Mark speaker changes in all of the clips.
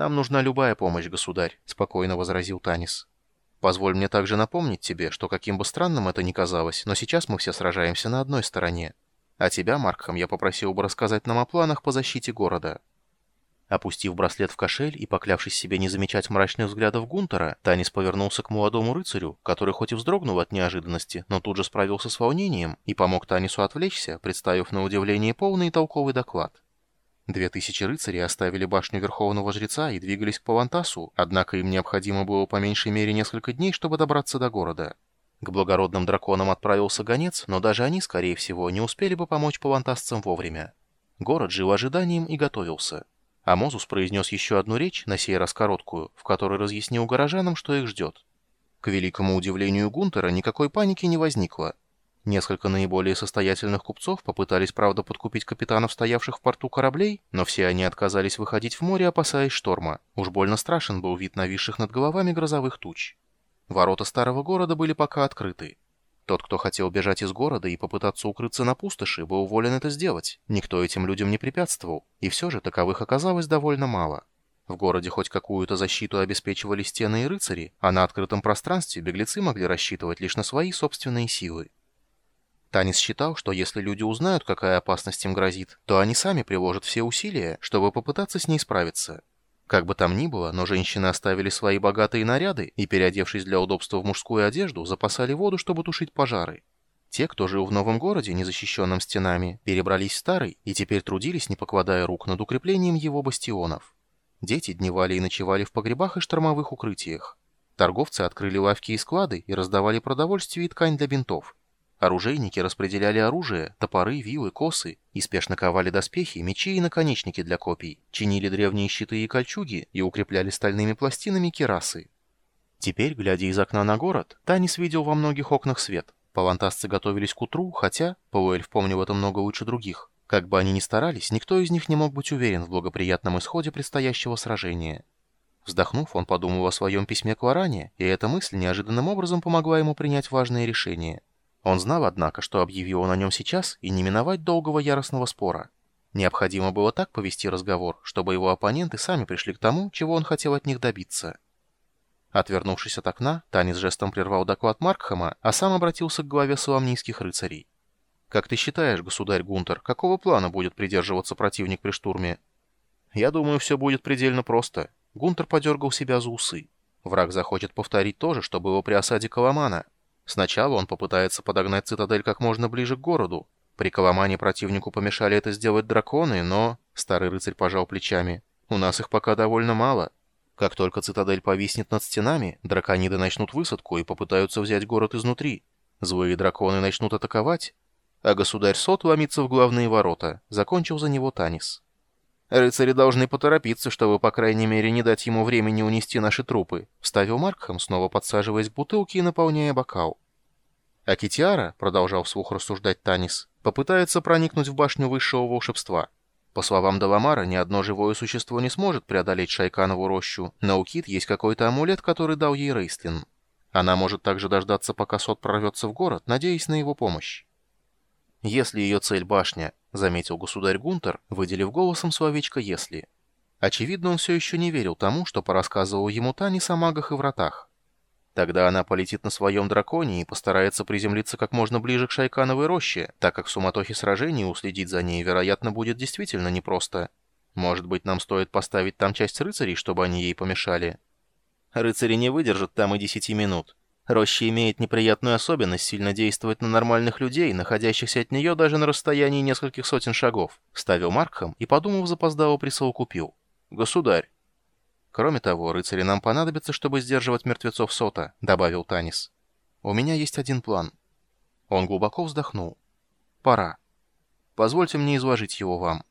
Speaker 1: «Нам нужна любая помощь, государь», — спокойно возразил Танис. «Позволь мне также напомнить тебе, что каким бы странным это ни казалось, но сейчас мы все сражаемся на одной стороне. А тебя, Маркхам, я попросил бы рассказать нам о планах по защите города». Опустив браслет в кошель и поклявшись себе не замечать мрачных взглядов Гунтера, Танис повернулся к молодому рыцарю, который хоть и вздрогнул от неожиданности, но тут же справился с волнением и помог Танису отвлечься, представив на удивление полный и толковый доклад. Две тысячи рыцарей оставили башню Верховного Жреца и двигались к Павантасу, однако им необходимо было по меньшей мере несколько дней, чтобы добраться до города. К благородным драконам отправился гонец, но даже они, скорее всего, не успели бы помочь павантасцам вовремя. Город жил ожиданием и готовился. А Мозус произнес еще одну речь, на сей раз короткую, в которой разъяснил горожанам, что их ждет. К великому удивлению Гунтера никакой паники не возникло. Несколько наиболее состоятельных купцов попытались, правда, подкупить капитанов, стоявших в порту кораблей, но все они отказались выходить в море, опасаясь шторма. Уж больно страшен был вид нависших над головами грозовых туч. Ворота старого города были пока открыты. Тот, кто хотел бежать из города и попытаться укрыться на пустоши, был волен это сделать. Никто этим людям не препятствовал, и все же таковых оказалось довольно мало. В городе хоть какую-то защиту обеспечивали стены и рыцари, а на открытом пространстве беглецы могли рассчитывать лишь на свои собственные силы. Танис считал, что если люди узнают, какая опасность им грозит, то они сами приложат все усилия, чтобы попытаться с ней справиться. Как бы там ни было, но женщины оставили свои богатые наряды и, переодевшись для удобства в мужскую одежду, запасали воду, чтобы тушить пожары. Те, кто жил в новом городе, незащищенном стенами, перебрались в старый и теперь трудились, не покладая рук над укреплением его бастионов. Дети дневали и ночевали в погребах и штормовых укрытиях. Торговцы открыли лавки и склады и раздавали продовольствие и ткань для бинтов. Оружейники распределяли оружие, топоры, вилы, косы и спешно ковали доспехи, мечи и наконечники для копий, чинили древние щиты и кольчуги и укрепляли стальными пластинами керасы. Теперь, глядя из окна на город, Танис видел во многих окнах свет. Палантасцы готовились к утру, хотя, Пауэльф помнил это много лучше других. Как бы они ни старались, никто из них не мог быть уверен в благоприятном исходе предстоящего сражения. Вздохнув, он подумал о своем письме к Варане, и эта мысль неожиданным образом помогла ему принять важное решение – он знал, однако, что объявил он о нем сейчас, и не миновать долгого яростного спора. Необходимо было так повести разговор, чтобы его оппоненты сами пришли к тому, чего он хотел от них добиться. Отвернувшись от окна, Танис жестом прервал доклад Маркхема, а сам обратился к главе соломнийских рыцарей. «Как ты считаешь, государь Гунтер, какого плана будет придерживаться противник при штурме?» «Я думаю, все будет предельно просто». Гунтер подергал себя за усы. «Враг захочет повторить то же, что было при осаде Коломана. Сначала он попытается подогнать цитадель как можно ближе к городу. При Коломане противнику помешали это сделать драконы, но... Старый рыцарь пожал плечами. У нас их пока довольно мало. Как только цитадель повиснет над стенами, дракониды начнут высадку и попытаются взять город изнутри. Злые драконы начнут атаковать, а государь Сот ломится в главные ворота. Закончил за него Танис. «Рыцари должны поторопиться, чтобы, по крайней мере, не дать ему времени унести наши трупы», — вставил Маркхэм, снова подсаживаясь к бутылке и наполняя бокал. «А Китиара», — продолжал вслух рассуждать Танис, — «попытается проникнуть в башню высшего волшебства. По словам Даламара, ни одно живое существо не сможет преодолеть Шайканову рощу, но у Кит есть какой-то амулет, который дал ей Рейстлин. Она может также дождаться, пока Сот прорвется в город, надеясь на его помощь. Если ее цель башня, — заметил государь Гунтер, выделив голосом словечко «если». Очевидно, он все еще не верил тому, что порассказывал ему Танис о магах и вратах. Тогда она полетит на своем драконе и постарается приземлиться как можно ближе к Шайкановой роще, так как в суматохе сражений уследить за ней, вероятно, будет действительно непросто. Может быть, нам стоит поставить там часть рыцарей, чтобы они ей помешали? Рыцари не выдержат там и десяти минут. Роща имеет неприятную особенность сильно действовать на нормальных людей, находящихся от нее даже на расстоянии нескольких сотен шагов. Ставил Маркхам и, подумав, запоздало присовокупил. «Государь». «Кроме того, рыцари нам понадобятся, чтобы сдерживать мертвецов Сота», — добавил Танис. «У меня есть один план». Он глубоко вздохнул. «Пора. Позвольте мне изложить его вам».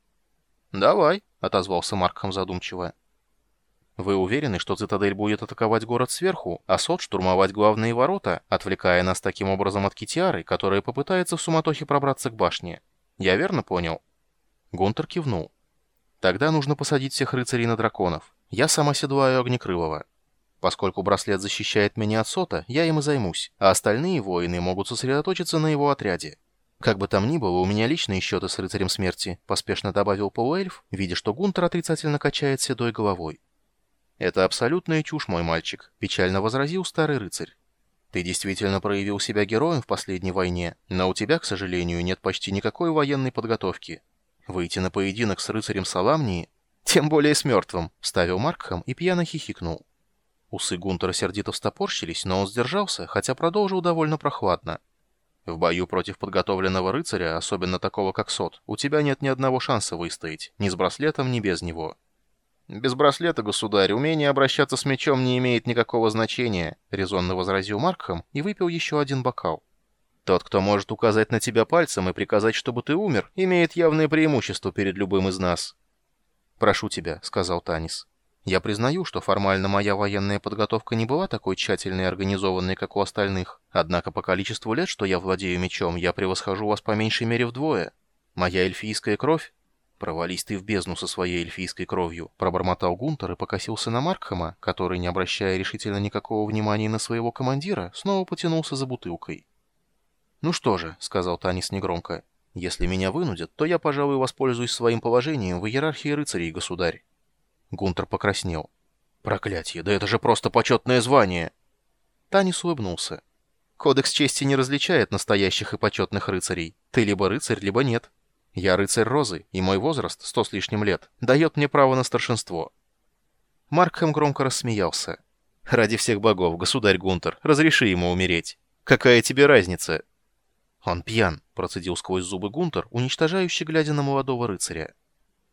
Speaker 1: «Давай», — отозвался Маркхам задумчиво. Вы уверены, что цитадель будет атаковать город сверху, а Сот штурмовать главные ворота, отвлекая нас таким образом от Китиары, которая попытается в суматохе пробраться к башне? Я верно понял?» Гунтер кивнул. «Тогда нужно посадить всех рыцарей на драконов. Я сам оседлаю Огнекрылова. Поскольку браслет защищает меня от Сота, я им и займусь, а остальные воины могут сосредоточиться на его отряде. Как бы там ни было, у меня личные счеты с рыцарем смерти», — поспешно добавил полуэльф, видя, что Гунтер отрицательно качает седой головой. «Это абсолютная чушь, мой мальчик», — печально возразил старый рыцарь. «Ты действительно проявил себя героем в последней войне, но у тебя, к сожалению, нет почти никакой военной подготовки. Выйти на поединок с рыцарем Саламнии, тем более с мертвым», — вставил Маркхам и пьяно хихикнул. Усы Гунтера сердито встопорщились, но он сдержался, хотя продолжил довольно прохладно. «В бою против подготовленного рыцаря, особенно такого как Сот, у тебя нет ни одного шанса выстоять, ни с браслетом, ни без него». «Без браслета, государь, умение обращаться с мечом не имеет никакого значения», — резонно возразил Маркхам и выпил еще один бокал. «Тот, кто может указать на тебя пальцем и приказать, чтобы ты умер, имеет явное преимущество перед любым из нас». «Прошу тебя», — сказал Танис. Я признаю, что формально моя военная подготовка не была такой тщательной и организованной, как у остальных. Однако по количеству лет, что я владею мечом, я превосхожу вас по меньшей мере вдвое. Моя эльфийская кровь... «Провались ты в бездну со своей эльфийской кровью», — пробормотал Гунтер и покосился на Маркхема, который, не обращая решительно никакого внимания на своего командира, снова потянулся за бутылкой. «Ну что же», — сказал Танис негромко, — «если меня вынудят, то я, пожалуй, воспользуюсь своим положением в иерархии рыцарей, государь». Гунтер покраснел. «Проклятье, да это же просто почетное звание!» Танис улыбнулся. «Кодекс чести не различает настоящих и почетных рыцарей. Ты либо рыцарь, либо нет. Я рыцарь Розы, и мой возраст, сто с лишним лет, дает мне право на старшинство». Маркхэм громко рассмеялся. «Ради всех богов, государь Гунтер, разреши ему умереть. Какая тебе разница?» «Он пьян», — процедил сквозь зубы Гунтер, уничтожающий, глядя на молодого рыцаря.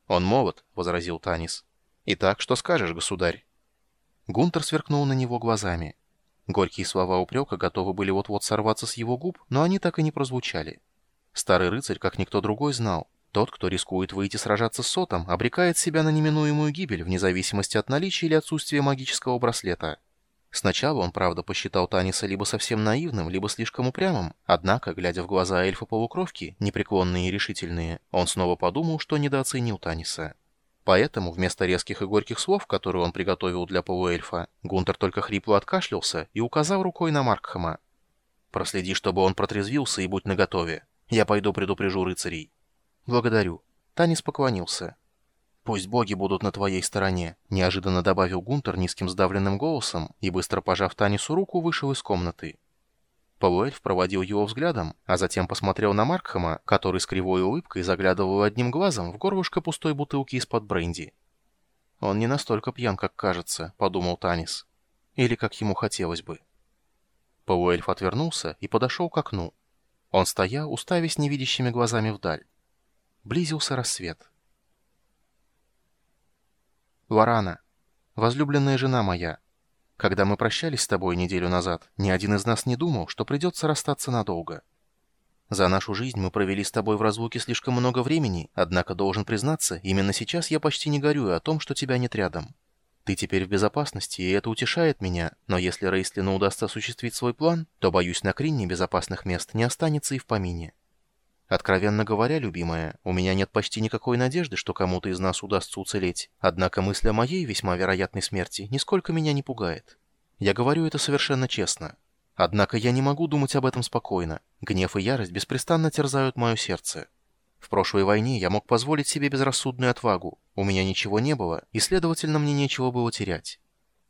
Speaker 1: «Он молод», — возразил Танис. «Итак, что скажешь, государь?» Гунтер сверкнул на него глазами. Горькие слова упрека готовы были вот-вот сорваться с его губ, но они так и не прозвучали. Старый рыцарь, как никто другой, знал. Тот, кто рискует выйти сражаться с Сотом, обрекает себя на неминуемую гибель, вне зависимости от наличия или отсутствия магического браслета. Сначала он, правда, посчитал Таниса либо совсем наивным, либо слишком упрямым, однако, глядя в глаза эльфа-полукровки, непреклонные и решительные, он снова подумал, что недооценил Таниса. Поэтому вместо резких и горьких слов, которые он приготовил для полуэльфа, Гунтер только хрипло откашлялся и указал рукой на Маркхама. «Проследи, чтобы он протрезвился и будь наготове. Я пойду предупрежу рыцарей». «Благодарю». Танис поклонился. «Пусть боги будут на твоей стороне», — неожиданно добавил Гунтер низким сдавленным голосом и, быстро пожав Танису руку, вышел из комнаты. Полуэльф проводил его взглядом, а затем посмотрел на Маркхама, который с кривой улыбкой заглядывал одним глазом в горлышко пустой бутылки из-под бренди. «Он не настолько пьян, как кажется», — подумал Танис. «Или как ему хотелось бы». Полуэльф отвернулся и подошел к окну. Он стоял, уставясь невидящими глазами вдаль. Близился рассвет. «Варана, возлюбленная жена моя», когда мы прощались с тобой неделю назад, ни один из нас не думал, что придется расстаться надолго. За нашу жизнь мы провели с тобой в разлуке слишком много времени, однако, должен признаться, именно сейчас я почти не горюю о том, что тебя нет рядом. Ты теперь в безопасности, и это утешает меня, но если Рейслину удастся осуществить свой план, то, боюсь, на Кринне безопасных мест не останется и в помине. Откровенно говоря, любимая, у меня нет почти никакой надежды, что кому-то из нас удастся уцелеть, однако мысль о моей весьма вероятной смерти нисколько меня не пугает. Я говорю это совершенно честно. Однако я не могу думать об этом спокойно. Гнев и ярость беспрестанно терзают мое сердце. В прошлой войне я мог позволить себе безрассудную отвагу. У меня ничего не было, и, следовательно, мне нечего было терять.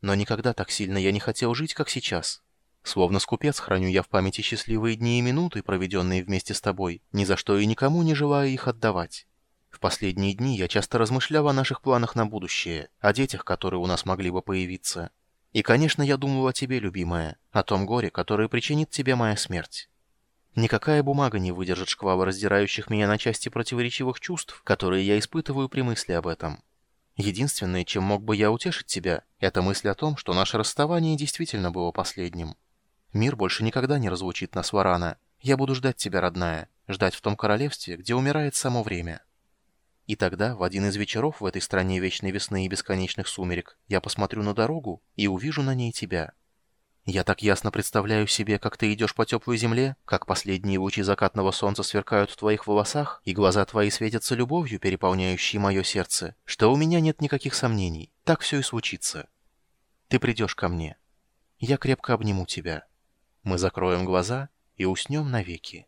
Speaker 1: Но никогда так сильно я не хотел жить, как сейчас. Словно скупец храню я в памяти счастливые дни и минуты, проведенные вместе с тобой, ни за что и никому не желая их отдавать. В последние дни я часто размышлял о наших планах на будущее, о детях, которые у нас могли бы появиться. И, конечно, я думал о тебе, любимая, о том горе, которое причинит тебе моя смерть. Никакая бумага не выдержит шквала раздирающих меня на части противоречивых чувств, которые я испытываю при мысли об этом. Единственное, чем мог бы я утешить тебя, это мысль о том, что наше расставание действительно было последним. Мир больше никогда не разлучит нас, Варана. Я буду ждать тебя, родная, ждать в том королевстве, где умирает само время. И тогда, в один из вечеров в этой стране вечной весны и бесконечных сумерек, я посмотрю на дорогу и увижу на ней тебя. Я так ясно представляю себе, как ты идешь по теплой земле, как последние лучи закатного солнца сверкают в твоих волосах, и глаза твои светятся любовью, переполняющей мое сердце, что у меня нет никаких сомнений. Так все и случится. Ты придешь ко мне. Я крепко обниму тебя. Мы закроем глаза и уснем навеки.